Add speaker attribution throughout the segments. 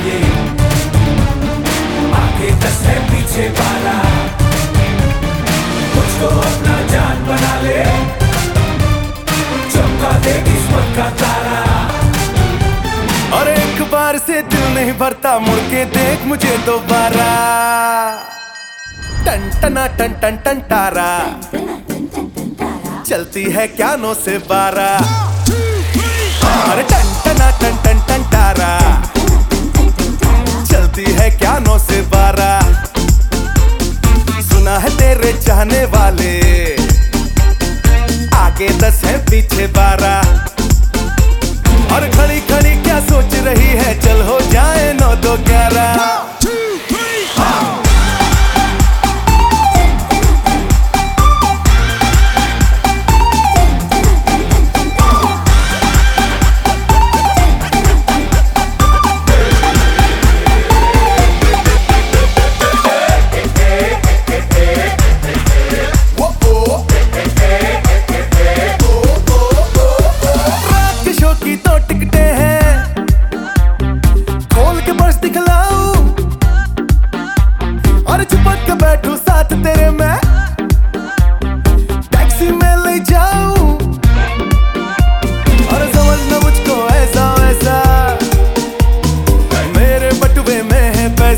Speaker 1: आगे आगे दस है पीछे बारह अपना जान बना ले। दे किस्मत का तारा।
Speaker 2: और एक बार से दिल नहीं भरता, मुड़ देख मुझे दोबारा। टन, टना, टन टन टन, तारा। चलती है क्या नो से बारा। अरे टन चलती है क्या नो से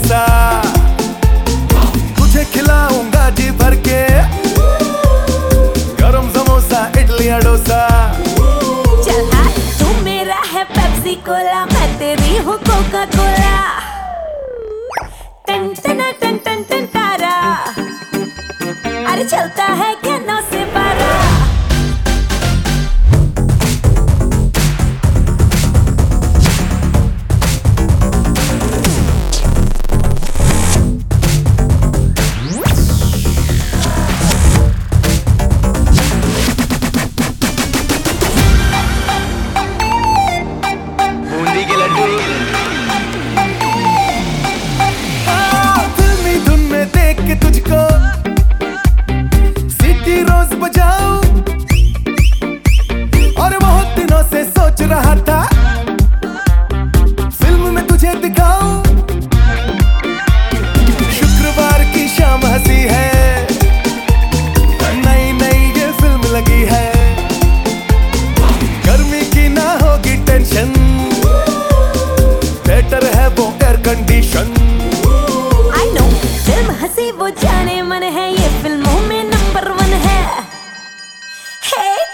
Speaker 2: पैसा तुझे खिलाऊँगा जी भर के। गरम समोसा, इडली, डोसा।
Speaker 3: पेप्सी कोला मैं तेरी हूँ कोका कोला टन, टना, टन टन टन, तारा। अरे चलता है क्या?
Speaker 2: देख के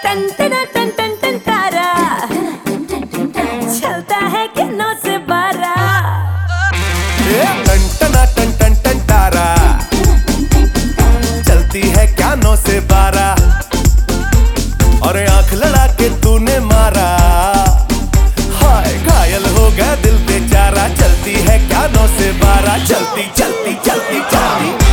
Speaker 3: टन टन तारा। चलता है
Speaker 2: चलती है क्या नौ से बारह और आँख लड़ा के तूने मारा। हाय घायल हो गया दिल बेचारा। चलती है क्या नौ से बारह चलती चलती चलती, चलती।